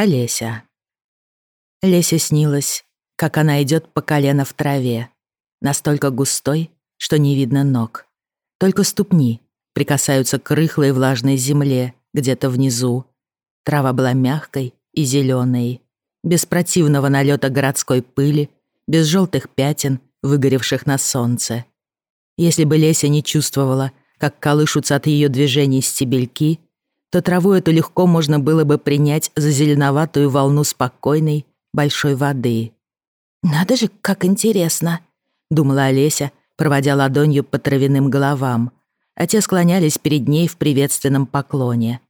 Олеся. Лесе снилось, как она идет по колено в траве, настолько густой, что не видно ног. Только ступни прикасаются к рыхлой влажной земле где-то внизу. Трава была мягкой и зеленой, без противного налета городской пыли, без желтых пятен, выгоревших на солнце. Если бы Леся не чувствовала, как колышутся от ее движений стебельки, то траву эту легко можно было бы принять за зеленоватую волну спокойной большой воды. «Надо же, как интересно!» — думала Олеся, проводя ладонью по травяным головам, а те склонялись перед ней в приветственном поклоне.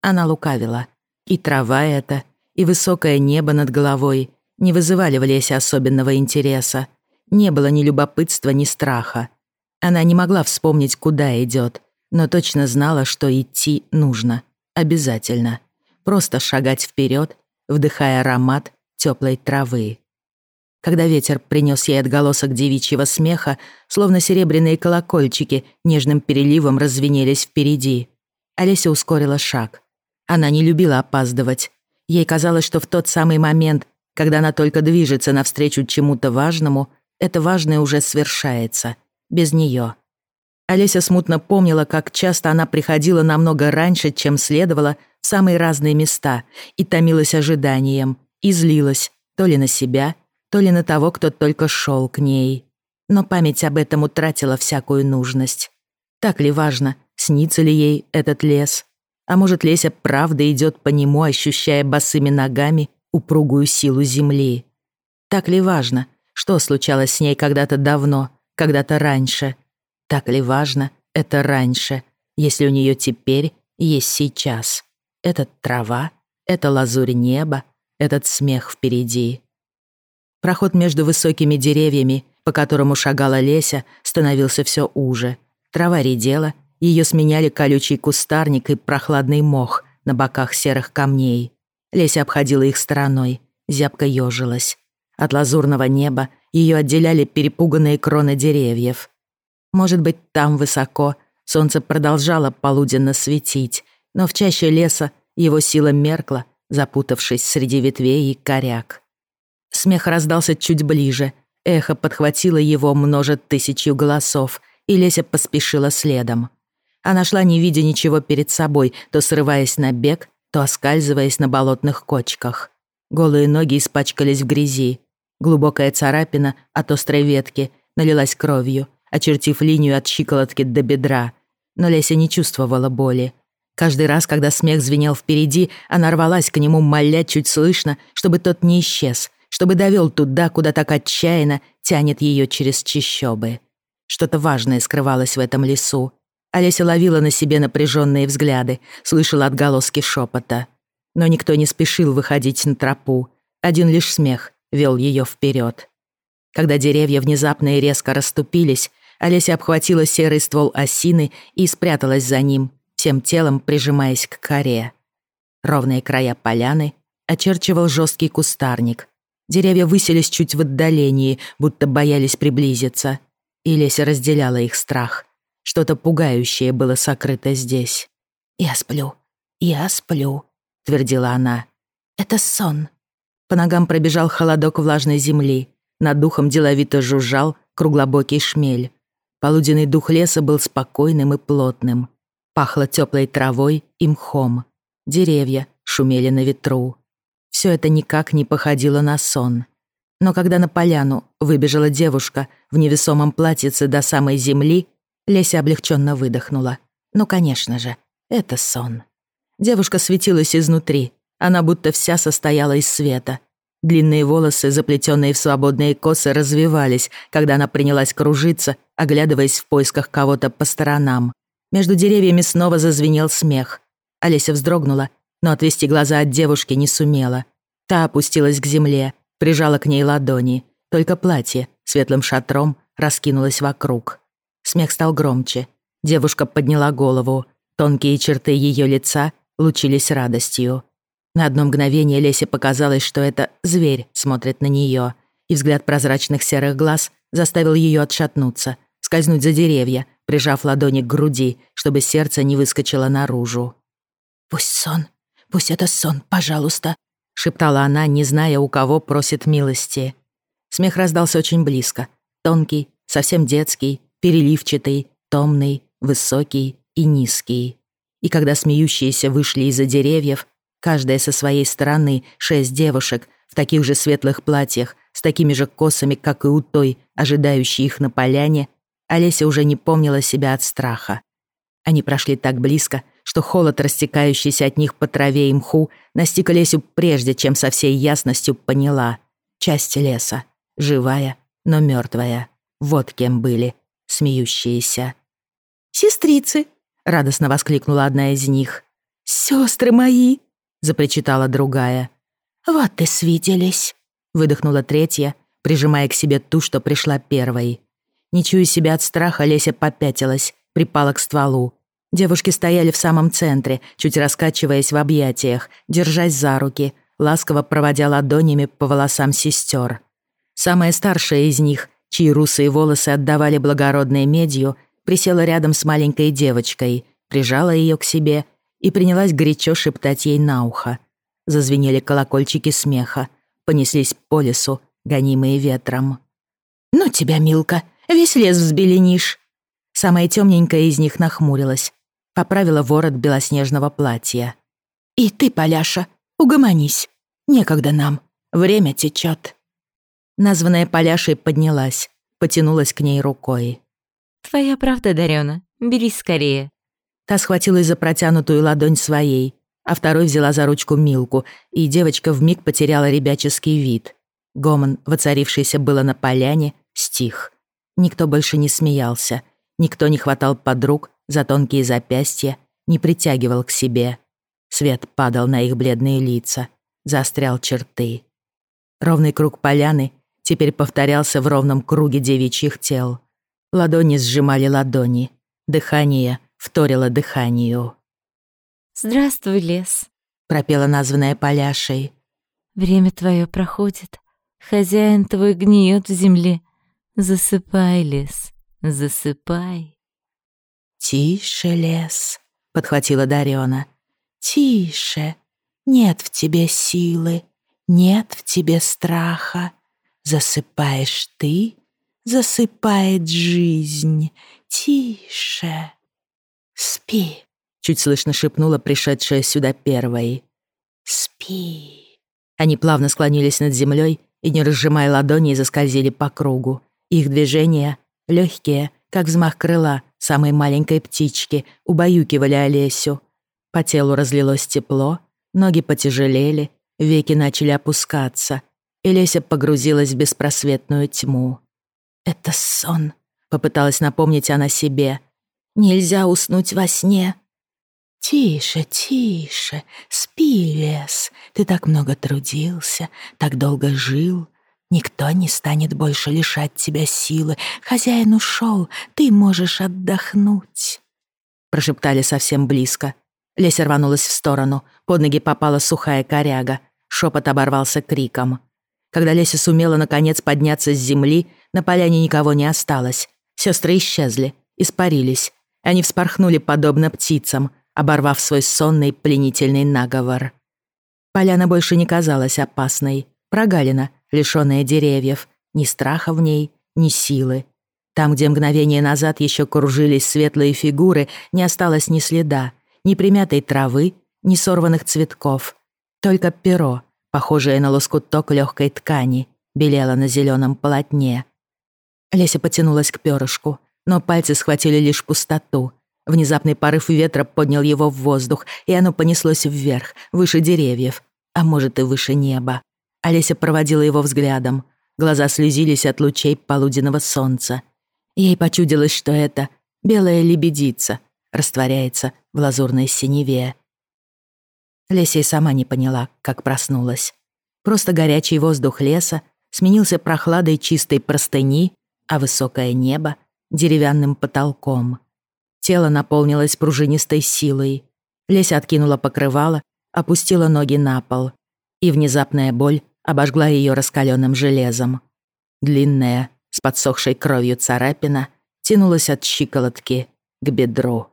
Она лукавила. И трава эта, и высокое небо над головой не вызывали в лесе особенного интереса. Не было ни любопытства, ни страха. Она не могла вспомнить, куда идет, но точно знала, что идти нужно. Обязательно. Просто шагать вперед, вдыхая аромат теплой травы. Когда ветер принес ей отголосок девичьего смеха, словно серебряные колокольчики нежным переливом развенелись впереди. Олеся ускорила шаг. Она не любила опаздывать. Ей казалось, что в тот самый момент, когда она только движется навстречу чему-то важному, это важное уже свершается. Без нее. Олеся смутно помнила, как часто она приходила намного раньше, чем следовало, в самые разные места, и томилась ожиданием, и злилась то ли на себя, то ли на того, кто только шел к ней. Но память об этом утратила всякую нужность. Так ли важно, снится ли ей этот лес? А может, Леся правда идет по нему, ощущая босыми ногами упругую силу земли? Так ли важно, что случалось с ней когда-то давно, когда-то раньше — так ли важно это раньше, если у нее теперь есть сейчас? Этот трава, это лазурь неба, этот смех впереди. Проход между высокими деревьями, по которому шагала Леся, становился все уже. Трава редела, ее сменяли колючий кустарник и прохладный мох на боках серых камней. Леся обходила их стороной, зябко ежилась. От лазурного неба ее отделяли перепуганные кроны деревьев. Может быть, там высоко солнце продолжало полуденно светить, но в чаще леса его сила меркла, запутавшись среди ветвей и коряк. Смех раздался чуть ближе, эхо подхватило его множит тысячью голосов, и Леся поспешила следом. Она шла, не видя ничего перед собой, то срываясь на бег, то оскальзываясь на болотных кочках. Голые ноги испачкались в грязи. Глубокая царапина от острой ветки налилась кровью, очертив линию от щиколотки до бедра. Но Леся не чувствовала боли. Каждый раз, когда смех звенел впереди, она рвалась к нему, моля чуть слышно, чтобы тот не исчез, чтобы довел туда, куда так отчаянно тянет ее через чищобы. Что-то важное скрывалось в этом лесу. Олеся ловила на себе напряженные взгляды, слышала отголоски шепота. Но никто не спешил выходить на тропу. Один лишь смех вел ее вперед. Когда деревья внезапно и резко расступились, Олеся обхватила серый ствол осины и спряталась за ним, всем телом прижимаясь к коре. Ровные края поляны очерчивал жесткий кустарник. Деревья высились чуть в отдалении, будто боялись приблизиться. И Леся разделяла их страх. Что-то пугающее было сокрыто здесь. «Я сплю, я сплю», — твердила она. «Это сон». По ногам пробежал холодок влажной земли. Над духом деловито жужжал круглобокий шмель. Полуденный дух леса был спокойным и плотным. Пахло теплой травой и мхом. Деревья шумели на ветру. Все это никак не походило на сон. Но когда на поляну выбежала девушка в невесомом платьице до самой земли, Леся облегченно выдохнула. Ну, конечно же, это сон. Девушка светилась изнутри. Она будто вся состояла из света. Длинные волосы, заплетенные в свободные косы, развивались, когда она принялась кружиться, оглядываясь в поисках кого-то по сторонам. Между деревьями снова зазвенел смех. Олеся вздрогнула, но отвести глаза от девушки не сумела. Та опустилась к земле, прижала к ней ладони. Только платье светлым шатром раскинулось вокруг. Смех стал громче. Девушка подняла голову. Тонкие черты ее лица лучились радостью. На одно мгновение Лесе показалось, что это зверь смотрит на нее, и взгляд прозрачных серых глаз заставил ее отшатнуться, скользнуть за деревья, прижав ладони к груди, чтобы сердце не выскочило наружу. «Пусть сон, пусть это сон, пожалуйста», шептала она, не зная, у кого просит милости. Смех раздался очень близко. Тонкий, совсем детский, переливчатый, томный, высокий и низкий. И когда смеющиеся вышли из-за деревьев, каждая со своей стороны, шесть девушек в таких же светлых платьях, с такими же косами, как и у той, ожидающей их на поляне, Олеся уже не помнила себя от страха. Они прошли так близко, что холод, растекающийся от них по траве и мху, настиг Олесю прежде, чем со всей ясностью поняла. Часть леса, живая, но мертвая. Вот кем были смеющиеся. «Сестрицы!» — радостно воскликнула одна из них. «Сёстры мои!» — запричитала другая. «Вот и свиделись!» — выдохнула третья, прижимая к себе ту, что пришла первой. Не чуя себя от страха, Леся попятилась, припала к стволу. Девушки стояли в самом центре, чуть раскачиваясь в объятиях, держась за руки, ласково проводя ладонями по волосам сестер. Самая старшая из них, чьи русые волосы отдавали благородной медью, присела рядом с маленькой девочкой, прижала ее к себе и принялась горячо шептать ей на ухо. Зазвенели колокольчики смеха, понеслись по лесу, гонимые ветром. «Ну тебя, Милка, весь лес взбеленишь!» Самая темненькая из них нахмурилась, поправила ворот белоснежного платья. «И ты, Поляша, угомонись. Некогда нам. Время течет. Названная Поляшей поднялась, потянулась к ней рукой. «Твоя правда, Дарёна. Бери скорее». Та схватилась за протянутую ладонь своей, а второй взяла за ручку Милку, и девочка вмиг потеряла ребяческий вид. Гомон, воцарившийся было на поляне, стих. Никто больше не смеялся, никто не хватал подруг за тонкие запястья, не притягивал к себе. Свет падал на их бледные лица, заострял черты. Ровный круг поляны теперь повторялся в ровном круге девичьих тел. Ладони сжимали ладони, дыхание вторило дыханию. «Здравствуй, лес», — пропела названная Поляшей. «Время твое проходит, хозяин твой гниет в земле. Засыпай, лес, засыпай». «Тише, лес», — подхватила Дарёна. «Тише, нет в тебе силы, нет в тебе страха. Засыпаешь ты, засыпает жизнь. Тише. Спи, чуть слышно шепнула пришедшая сюда первой. Спи. Они плавно склонились над землей и, не разжимая ладони, заскользили по кругу. Их движения, легкие, как взмах крыла самой маленькой птички, убаюкивали Олесю. По телу разлилось тепло, ноги потяжелели, веки начали опускаться и Леся погрузилась в беспросветную тьму. «Это сон», — попыталась напомнить она себе. «Нельзя уснуть во сне». «Тише, тише, спи, лес. Ты так много трудился, так долго жил. Никто не станет больше лишать тебя силы. Хозяин ушел, ты можешь отдохнуть». Прошептали совсем близко. Леся рванулась в сторону, под ноги попала сухая коряга. Шепот оборвался криком. Когда Леся сумела наконец подняться с земли, на поляне никого не осталось. Сестры исчезли, испарились. Они вспорхнули подобно птицам, оборвав свой сонный пленительный наговор. Поляна больше не казалась опасной. Прогалина, лишённая деревьев. Ни страха в ней, ни силы. Там, где мгновение назад еще кружились светлые фигуры, не осталось ни следа, ни примятой травы, ни сорванных цветков. Только перо, похожее на лоскуток легкой ткани, белела на зеленом полотне. Леся потянулась к перышку, но пальцы схватили лишь пустоту. Внезапный порыв ветра поднял его в воздух, и оно понеслось вверх, выше деревьев, а может и выше неба. Олеся проводила его взглядом. Глаза слезились от лучей полуденного солнца. Ей почудилось, что это белая лебедица растворяется в лазурной синеве. Леся и сама не поняла, как проснулась. Просто горячий воздух леса сменился прохладой чистой простыни, а высокое небо — деревянным потолком. Тело наполнилось пружинистой силой. Леся откинула покрывало, опустила ноги на пол. И внезапная боль обожгла ее раскаленным железом. Длинная, с подсохшей кровью царапина, тянулась от щиколотки к бедру.